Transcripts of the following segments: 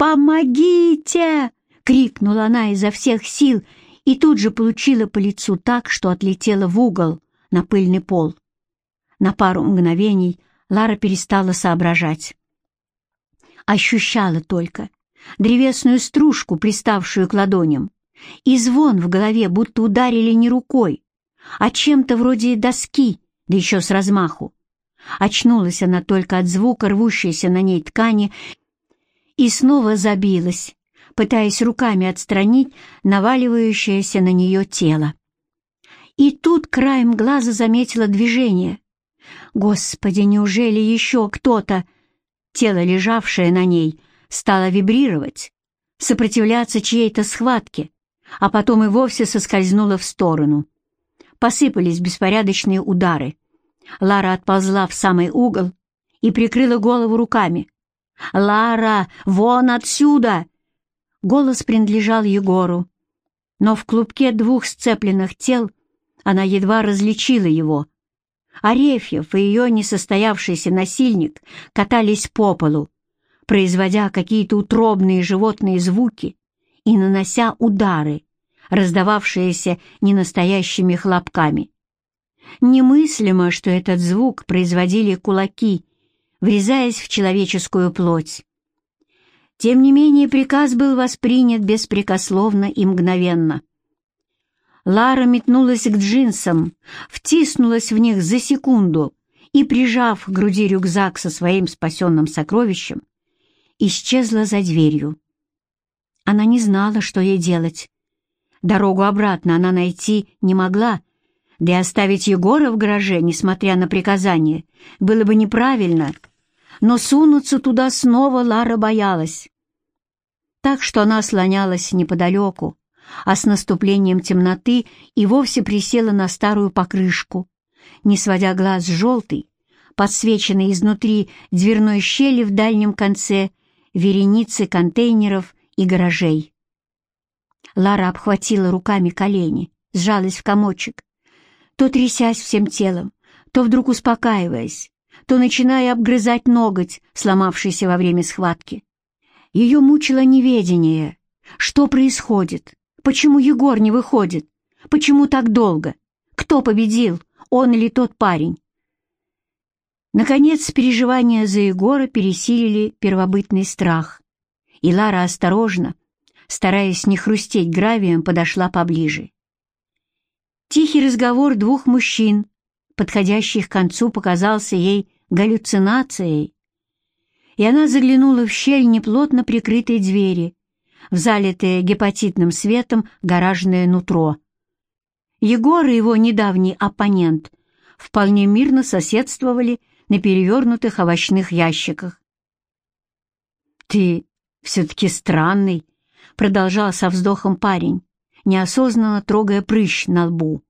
«Помогите!» — крикнула она изо всех сил и тут же получила по лицу так, что отлетела в угол на пыльный пол. На пару мгновений Лара перестала соображать. Ощущала только древесную стружку, приставшую к ладоням, и звон в голове будто ударили не рукой, а чем-то вроде доски, да еще с размаху. Очнулась она только от звука рвущейся на ней ткани и снова забилась, пытаясь руками отстранить наваливающееся на нее тело. И тут краем глаза заметила движение. Господи, неужели еще кто-то? Тело, лежавшее на ней, стало вибрировать, сопротивляться чьей-то схватке, а потом и вовсе соскользнуло в сторону. Посыпались беспорядочные удары. Лара отползла в самый угол и прикрыла голову руками. «Лара, вон отсюда!» Голос принадлежал Егору, но в клубке двух сцепленных тел она едва различила его. Арефьев и ее несостоявшийся насильник катались по полу, производя какие-то утробные животные звуки и нанося удары, раздававшиеся ненастоящими хлопками. Немыслимо, что этот звук производили кулаки, врезаясь в человеческую плоть. Тем не менее, приказ был воспринят беспрекословно и мгновенно. Лара метнулась к джинсам, втиснулась в них за секунду и, прижав к груди рюкзак со своим спасенным сокровищем, исчезла за дверью. Она не знала, что ей делать. Дорогу обратно она найти не могла, да и оставить Егора в гараже, несмотря на приказание, было бы неправильно, но сунуться туда снова Лара боялась. Так что она слонялась неподалеку, а с наступлением темноты и вовсе присела на старую покрышку, не сводя глаз с желтой, подсвеченной изнутри дверной щели в дальнем конце вереницы контейнеров и гаражей. Лара обхватила руками колени, сжалась в комочек, то трясясь всем телом, то вдруг успокаиваясь, то начиная обгрызать ноготь, сломавшийся во время схватки. Ее мучило неведение. Что происходит? Почему Егор не выходит? Почему так долго? Кто победил, он или тот парень? Наконец, переживания за Егора пересилили первобытный страх, и Лара осторожно, стараясь не хрустеть гравием, подошла поближе. Тихий разговор двух мужчин, подходящих к концу, показался ей галлюцинацией, и она заглянула в щель неплотно прикрытой двери, в залитое гепатитным светом гаражное нутро. Егор и его недавний оппонент вполне мирно соседствовали на перевернутых овощных ящиках. «Ты все-таки странный», — продолжал со вздохом парень, неосознанно трогая прыщ на лбу.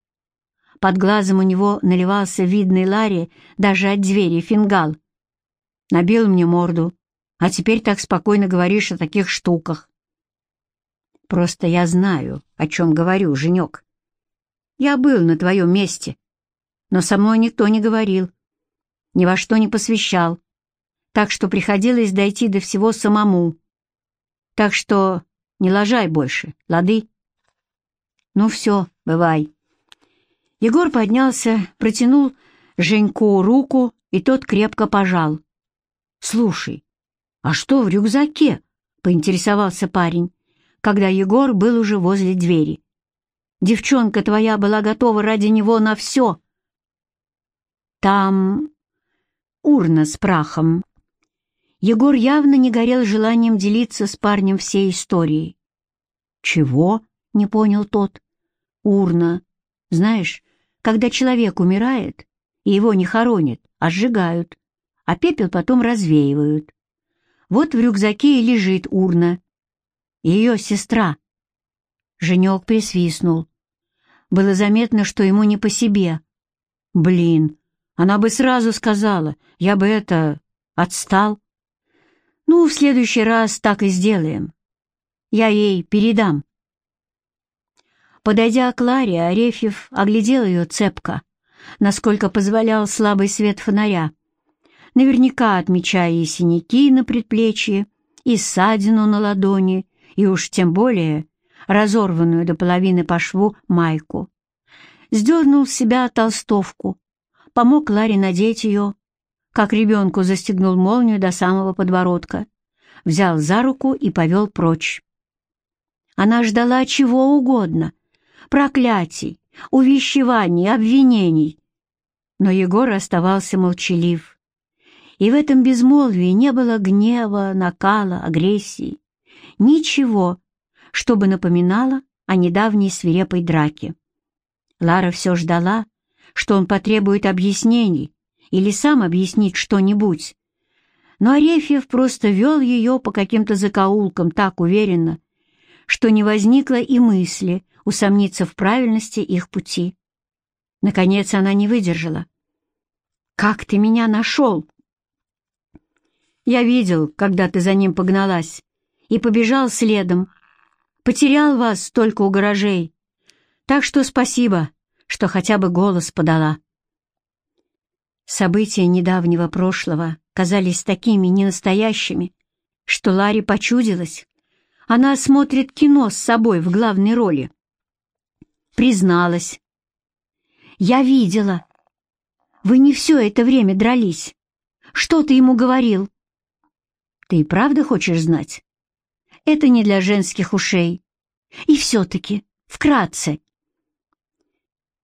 Под глазом у него наливался видный Ларри даже от двери фингал. Набил мне морду, а теперь так спокойно говоришь о таких штуках. Просто я знаю, о чем говорю, Женек. Я был на твоем месте, но со мной никто не говорил ни во что не посвящал, так что приходилось дойти до всего самому. Так что не ложай больше, лады? Ну все, бывай. Егор поднялся, протянул Женьку руку, и тот крепко пожал. «Слушай, а что в рюкзаке?» — поинтересовался парень, когда Егор был уже возле двери. «Девчонка твоя была готова ради него на все». «Там урна с прахом. Егор явно не горел желанием делиться с парнем всей историей. «Чего?» — не понял тот. «Урна. Знаешь, когда человек умирает, и его не хоронят, а сжигают, а пепел потом развеивают. Вот в рюкзаке и лежит урна. Ее сестра». Женек присвистнул. Было заметно, что ему не по себе. «Блин, она бы сразу сказала, я бы это... отстал. Ну, в следующий раз так и сделаем. Я ей передам. Подойдя к Ларе, Арефьев оглядел ее цепко, насколько позволял слабый свет фонаря, наверняка отмечая и синяки на предплечье, и ссадину на ладони, и уж тем более разорванную до половины по шву майку. Сдернул с себя толстовку, помог Ларе надеть ее, как ребенку застегнул молнию до самого подбородка, взял за руку и повел прочь. Она ждала чего угодно — проклятий, увещеваний, обвинений. Но Егор оставался молчалив. И в этом безмолвии не было гнева, накала, агрессии. Ничего, чтобы напоминало о недавней свирепой драке. Лара все ждала, что он потребует объяснений или сам объяснит что-нибудь. Но Арефьев просто вел ее по каким-то закоулкам так уверенно, что не возникло и мысли усомниться в правильности их пути. Наконец она не выдержала. «Как ты меня нашел?» «Я видел, когда ты за ним погналась, и побежал следом. Потерял вас только у гаражей. Так что спасибо, что хотя бы голос подала». События недавнего прошлого казались такими ненастоящими, что Ларе почудилось. Она смотрит кино с собой в главной роли. Призналась. «Я видела. Вы не все это время дрались. Что ты ему говорил?» «Ты и правда хочешь знать?» «Это не для женских ушей. И все-таки, вкратце».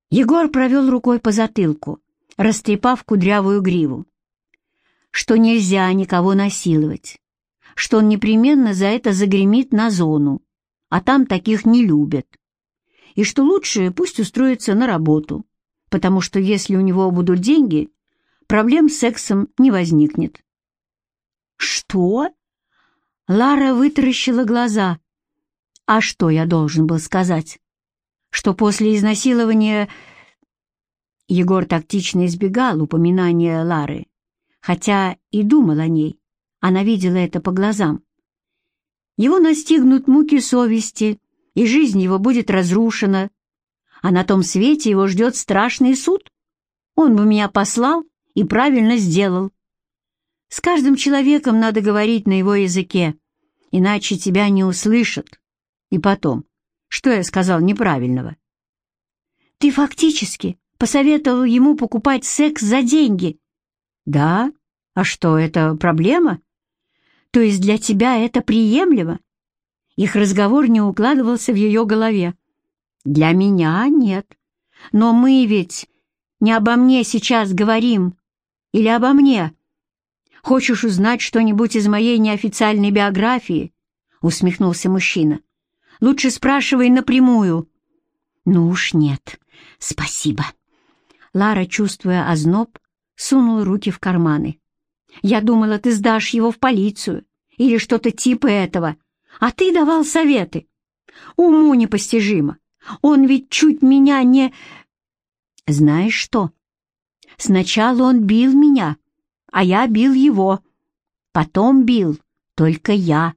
Егор провел рукой по затылку растрепав кудрявую гриву, что нельзя никого насиловать, что он непременно за это загремит на зону, а там таких не любят, и что лучше пусть устроится на работу, потому что если у него будут деньги, проблем с сексом не возникнет. «Что?» Лара вытаращила глаза. «А что я должен был сказать? Что после изнасилования Егор тактично избегал упоминания Лары, хотя и думал о ней, она видела это по глазам. Его настигнут муки совести, и жизнь его будет разрушена, а на том свете его ждет страшный суд. Он бы меня послал и правильно сделал. С каждым человеком надо говорить на его языке, иначе тебя не услышат. И потом, что я сказал неправильного? Ты фактически посоветовал ему покупать секс за деньги. Да? А что, это проблема? То есть для тебя это приемлемо? Их разговор не укладывался в ее голове. Для меня нет. Но мы ведь не обо мне сейчас говорим. Или обо мне. Хочешь узнать что-нибудь из моей неофициальной биографии? Усмехнулся мужчина. Лучше спрашивай напрямую. Ну уж нет, спасибо. Лара, чувствуя озноб, сунула руки в карманы. «Я думала, ты сдашь его в полицию или что-то типа этого, а ты давал советы. Уму непостижимо. Он ведь чуть меня не...» «Знаешь что? Сначала он бил меня, а я бил его. Потом бил только я,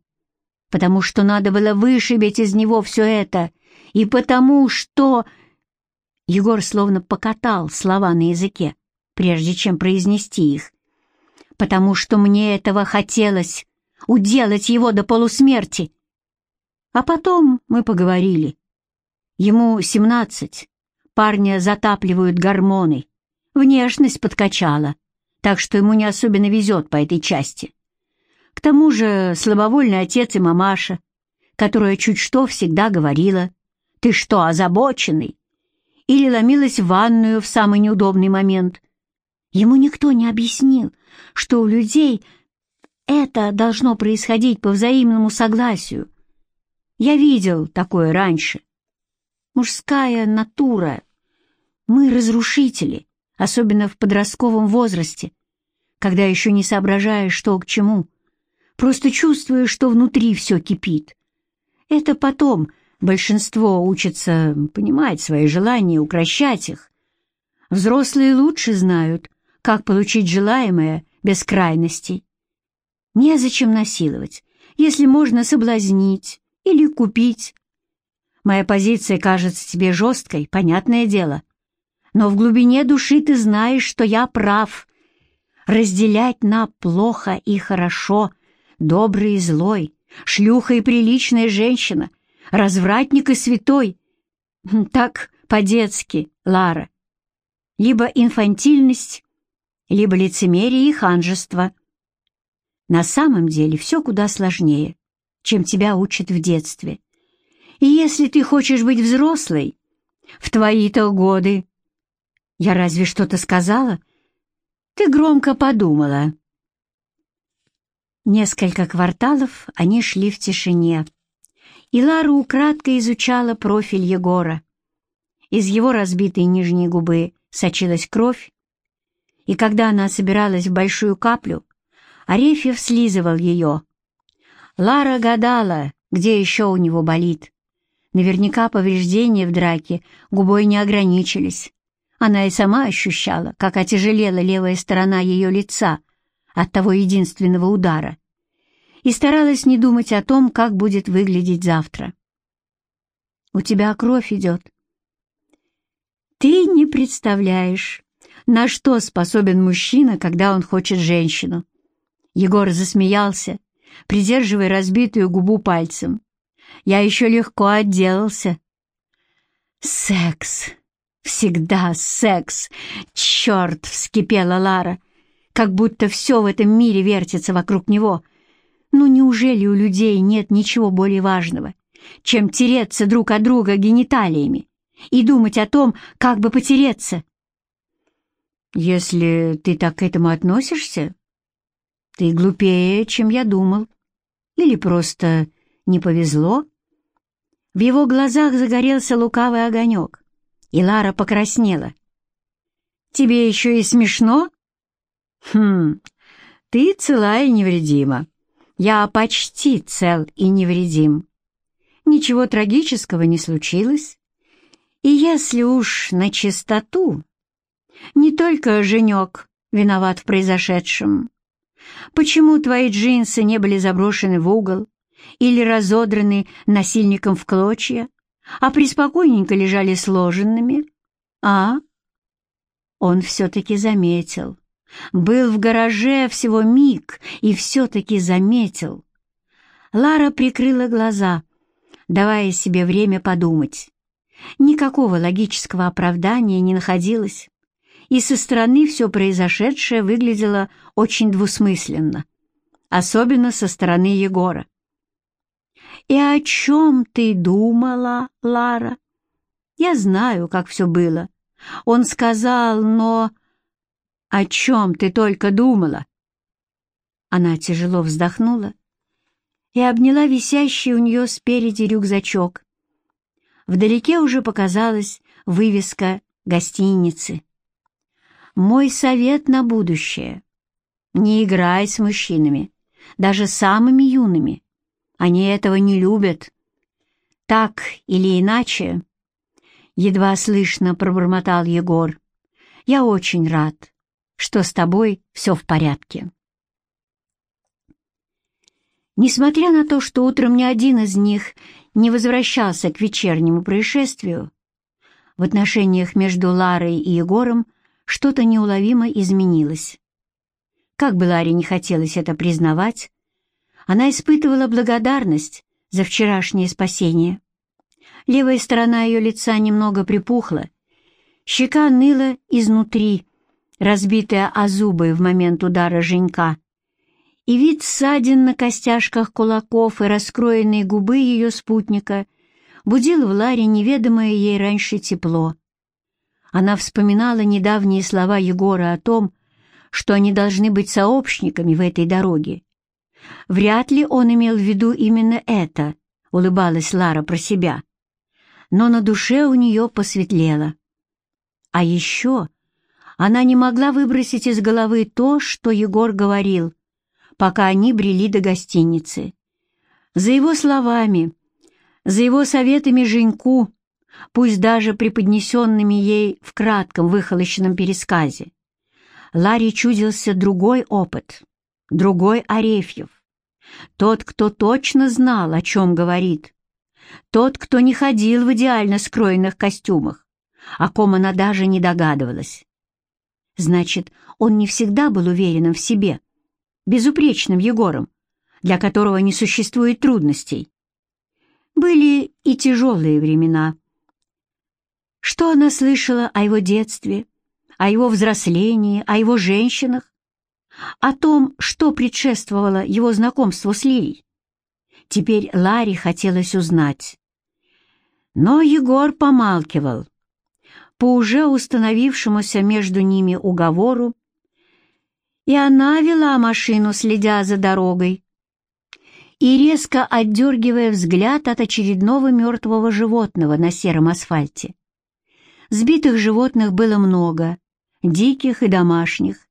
потому что надо было вышибить из него все это, и потому что...» Егор словно покатал слова на языке, прежде чем произнести их. «Потому что мне этого хотелось, уделать его до полусмерти. А потом мы поговорили. Ему семнадцать, парня затапливают гормоны, внешность подкачала, так что ему не особенно везет по этой части. К тому же слабовольный отец и мамаша, которая чуть что всегда говорила, «Ты что, озабоченный? или ломилась в ванную в самый неудобный момент. Ему никто не объяснил, что у людей это должно происходить по взаимному согласию. Я видел такое раньше. Мужская натура. Мы разрушители, особенно в подростковом возрасте, когда еще не соображаешь, что к чему. Просто чувствуешь, что внутри все кипит. Это потом Большинство учатся понимать свои желания, укращать их. Взрослые лучше знают, как получить желаемое без крайностей. Незачем насиловать, если можно соблазнить или купить. Моя позиция кажется тебе жесткой, понятное дело. Но в глубине души ты знаешь, что я прав. Разделять на плохо и хорошо добрый и злой, шлюха и приличная женщина, развратник и святой. Хм, так по-детски, Лара. Либо инфантильность, либо лицемерие и ханжество. На самом деле все куда сложнее, чем тебя учат в детстве. И если ты хочешь быть взрослой, в твои-то годы... Я разве что-то сказала? Ты громко подумала. Несколько кварталов они шли в тишине, и Лара украдкой изучала профиль Егора. Из его разбитой нижней губы сочилась кровь, и когда она собиралась в большую каплю, Арефьев слизывал ее. Лара гадала, где еще у него болит. Наверняка повреждения в драке губой не ограничились. Она и сама ощущала, как отяжелела левая сторона ее лица от того единственного удара, и старалась не думать о том, как будет выглядеть завтра. «У тебя кровь идет». «Ты не представляешь, на что способен мужчина, когда он хочет женщину». Егор засмеялся, придерживая разбитую губу пальцем. «Я еще легко отделался». «Секс!» «Всегда секс! Черт!» — вскипела Лара, как будто все в этом мире вертится вокруг него. Ну неужели у людей нет ничего более важного, чем тереться друг от друга гениталиями и думать о том, как бы потереться? Если ты так к этому относишься, ты глупее, чем я думал. Или просто не повезло? В его глазах загорелся лукавый огонек и Лара покраснела. «Тебе еще и смешно?» «Хм, ты цела и невредима. Я почти цел и невредим. Ничего трагического не случилось. И если уж на чистоту, не только женек виноват в произошедшем. Почему твои джинсы не были заброшены в угол или разодраны насильником в клочья, а приспокойненько лежали сложенными. А? Он все-таки заметил. Был в гараже всего миг и все-таки заметил. Лара прикрыла глаза, давая себе время подумать. Никакого логического оправдания не находилось, и со стороны все произошедшее выглядело очень двусмысленно, особенно со стороны Егора. «И о чем ты думала, Лара?» «Я знаю, как все было. Он сказал, но...» «О чем ты только думала?» Она тяжело вздохнула и обняла висящий у нее спереди рюкзачок. Вдалеке уже показалась вывеска гостиницы. «Мой совет на будущее. Не играй с мужчинами, даже самыми юными. Они этого не любят. Так или иначе, едва слышно пробормотал Егор. Я очень рад, что с тобой все в порядке. Несмотря на то, что утром ни один из них не возвращался к вечернему происшествию, в отношениях между Ларой и Егором что-то неуловимо изменилось. Как бы Ларе не хотелось это признавать, она испытывала благодарность за вчерашнее спасение. Левая сторона ее лица немного припухла, щека ныла изнутри, разбитая о зубы в момент удара Женька, и вид ссадин на костяшках кулаков и раскроенной губы ее спутника будил в Ларе неведомое ей раньше тепло. Она вспоминала недавние слова Егора о том, что они должны быть сообщниками в этой дороге, Вряд ли он имел в виду именно это, улыбалась Лара про себя. Но на душе у нее посветлело. А еще она не могла выбросить из головы то, что Егор говорил, пока они брели до гостиницы. За его словами, за его советами Женьку, пусть даже преподнесенными ей в кратком выхолощенном пересказе, Ларе чудился другой опыт, другой Арефьев. Тот, кто точно знал, о чем говорит. Тот, кто не ходил в идеально скроенных костюмах, о ком она даже не догадывалась. Значит, он не всегда был уверенным в себе, безупречным Егором, для которого не существует трудностей. Были и тяжелые времена. Что она слышала о его детстве, о его взрослении, о его женщинах, о том, что предшествовало его знакомству с Лилей? Теперь Ларе хотелось узнать. Но Егор помалкивал. По уже установившемуся между ними уговору, и она вела машину, следя за дорогой, и резко отдергивая взгляд от очередного мертвого животного на сером асфальте. Сбитых животных было много, диких и домашних,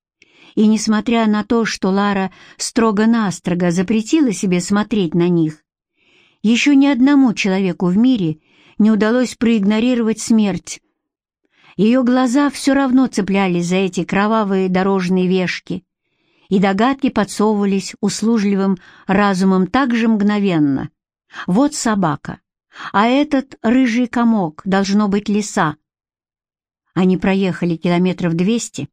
и несмотря на то, что Лара строго-настрого запретила себе смотреть на них, еще ни одному человеку в мире не удалось проигнорировать смерть. Ее глаза все равно цеплялись за эти кровавые дорожные вешки, и догадки подсовывались услужливым разумом так же мгновенно. Вот собака, а этот рыжий комок должно быть лиса. Они проехали километров двести,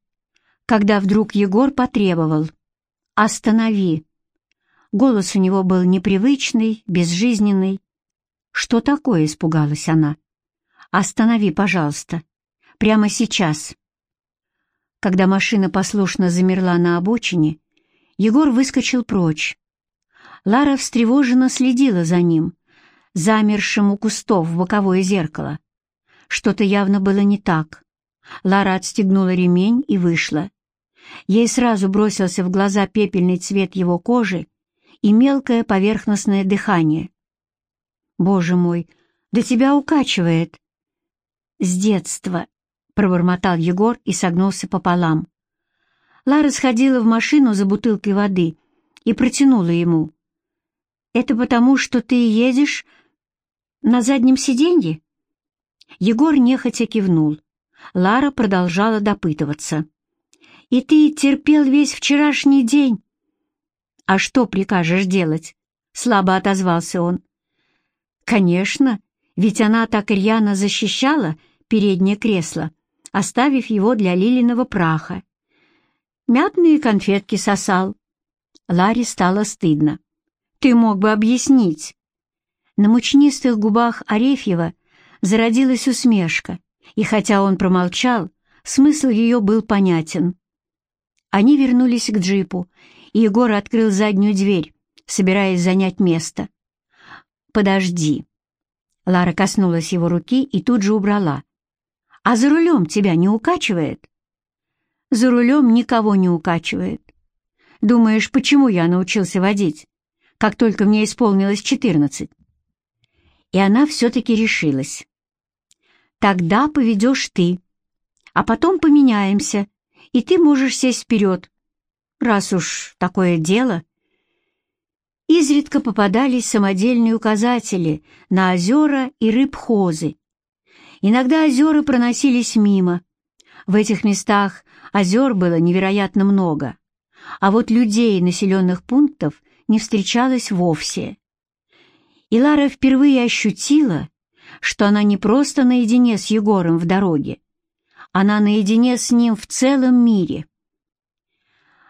когда вдруг Егор потребовал «Останови!». Голос у него был непривычный, безжизненный. «Что такое?» — испугалась она. «Останови, пожалуйста. Прямо сейчас». Когда машина послушно замерла на обочине, Егор выскочил прочь. Лара встревоженно следила за ним, замершим у кустов в боковое зеркало. Что-то явно было не так. Лара отстегнула ремень и вышла. Ей сразу бросился в глаза пепельный цвет его кожи и мелкое поверхностное дыхание. «Боже мой, да тебя укачивает!» «С детства пробормотал Егор и согнулся пополам. Лара сходила в машину за бутылкой воды и протянула ему. «Это потому, что ты едешь на заднем сиденье?» Егор нехотя кивнул. Лара продолжала допытываться. «И ты терпел весь вчерашний день?» «А что прикажешь делать?» — слабо отозвался он. «Конечно, ведь она так рьяно защищала переднее кресло оставив его для лилиного праха. Мятные конфетки сосал. Ларе стало стыдно. «Ты мог бы объяснить». На мучнистых губах Арефьева зародилась усмешка, и хотя он промолчал, смысл ее был понятен. Они вернулись к джипу, и Егор открыл заднюю дверь, собираясь занять место. «Подожди». Лара коснулась его руки и тут же убрала. А за рулем тебя не укачивает? За рулем никого не укачивает. Думаешь, почему я научился водить, как только мне исполнилось четырнадцать? И она все-таки решилась. Тогда поведешь ты, а потом поменяемся, и ты можешь сесть вперед, раз уж такое дело. Изредка попадались самодельные указатели на озера и рыбхозы, Иногда озера проносились мимо. В этих местах озер было невероятно много, а вот людей населенных пунктов не встречалось вовсе. И Лара впервые ощутила, что она не просто наедине с Егором в дороге, она наедине с ним в целом мире.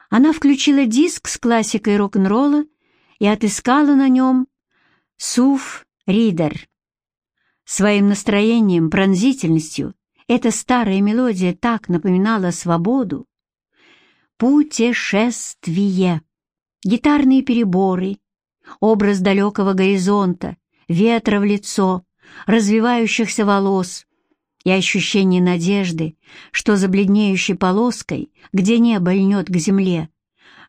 Она включила диск с классикой рок-н-ролла и отыскала на нем «Суф Ридер» Своим настроением, пронзительностью эта старая мелодия так напоминала свободу. Путешествие, гитарные переборы, образ далекого горизонта, ветра в лицо, развивающихся волос и ощущение надежды, что за бледнеющей полоской, где небо льнет к земле,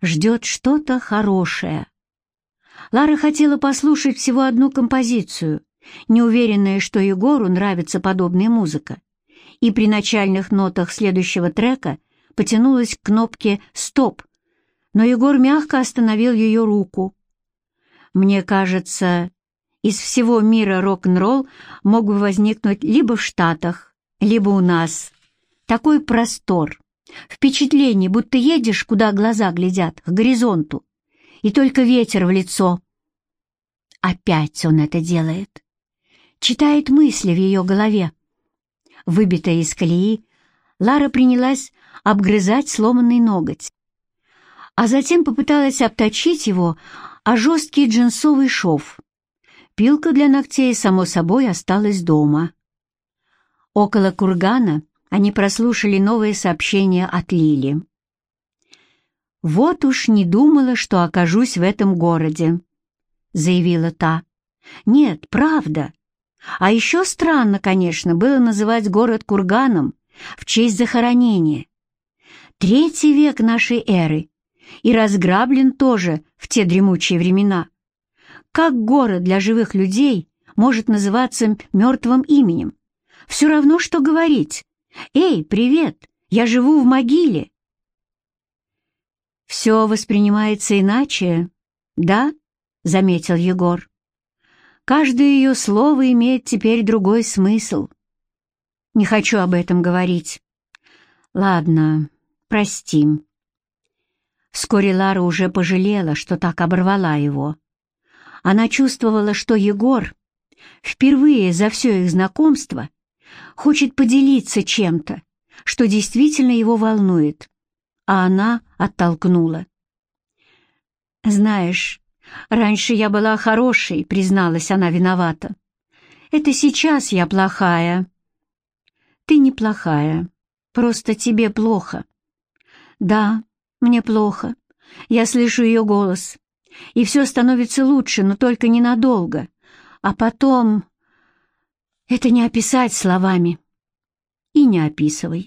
ждет что-то хорошее. Лара хотела послушать всего одну композицию, неуверенная, что Егору нравится подобная музыка, и при начальных нотах следующего трека потянулась к кнопке «Стоп», но Егор мягко остановил ее руку. «Мне кажется, из всего мира рок-н-ролл мог бы возникнуть либо в Штатах, либо у нас. Такой простор, впечатление, будто едешь, куда глаза глядят, к горизонту, и только ветер в лицо. Опять он это делает читает мысли в ее голове. Выбитая из колеи, Лара принялась обгрызать сломанный ноготь, а затем попыталась обточить его а жесткий джинсовый шов. Пилка для ногтей, само собой, осталась дома. Около кургана они прослушали новое сообщение от Лили. «Вот уж не думала, что окажусь в этом городе», — заявила та. «Нет, правда. А еще странно, конечно, было называть город Курганом в честь захоронения. Третий век нашей эры, и разграблен тоже в те дремучие времена. Как город для живых людей может называться мертвым именем? Все равно, что говорить. «Эй, привет! Я живу в могиле!» «Все воспринимается иначе, да?» — заметил Егор. «Каждое ее слово имеет теперь другой смысл. Не хочу об этом говорить. Ладно, прости». Вскоре Лара уже пожалела, что так оборвала его. Она чувствовала, что Егор впервые за все их знакомство хочет поделиться чем-то, что действительно его волнует, а она оттолкнула. «Знаешь, раньше я была хорошей», — призналась она виновата. «Это сейчас я плохая». «Ты не плохая, просто тебе плохо». «Да, мне плохо. Я слышу ее голос, и все становится лучше, но только ненадолго. А потом...» Это не описать словами. И не описывай.